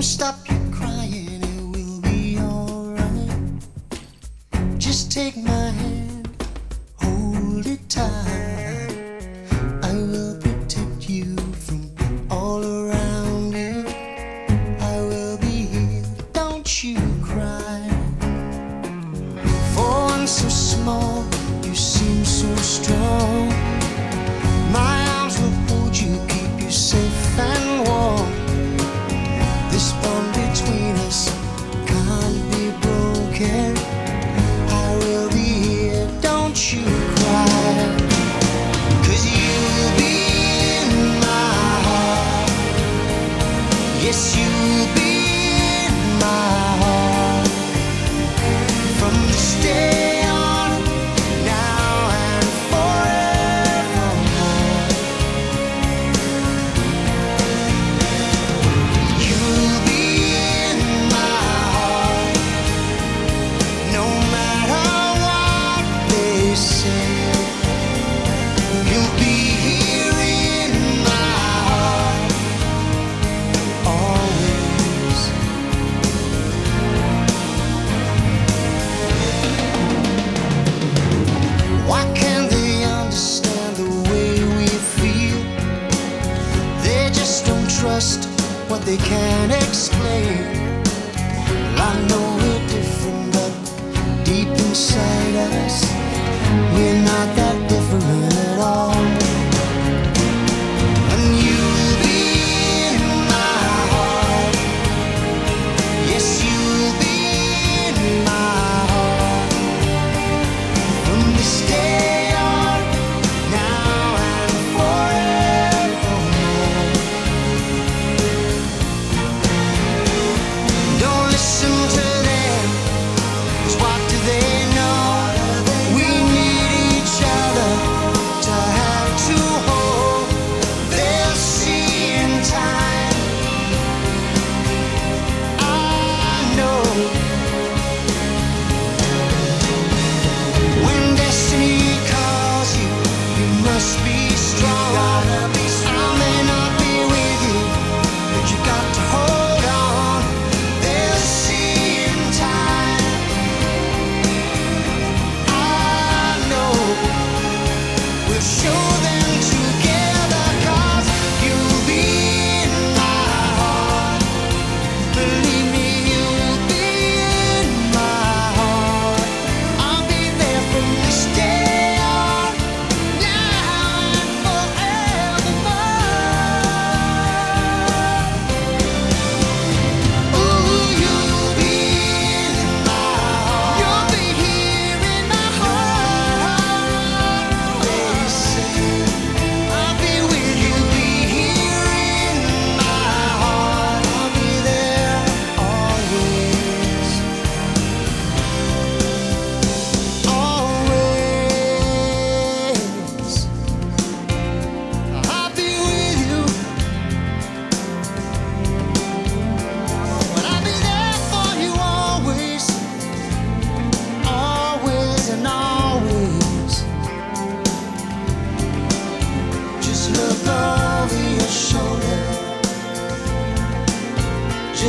Don't stop your crying, it will be alright. Just take my hand, hold it tight. I will protect you from all around you. I will be here, don't you cry. For one so small, you seem so strong. they can't explain. Well, I know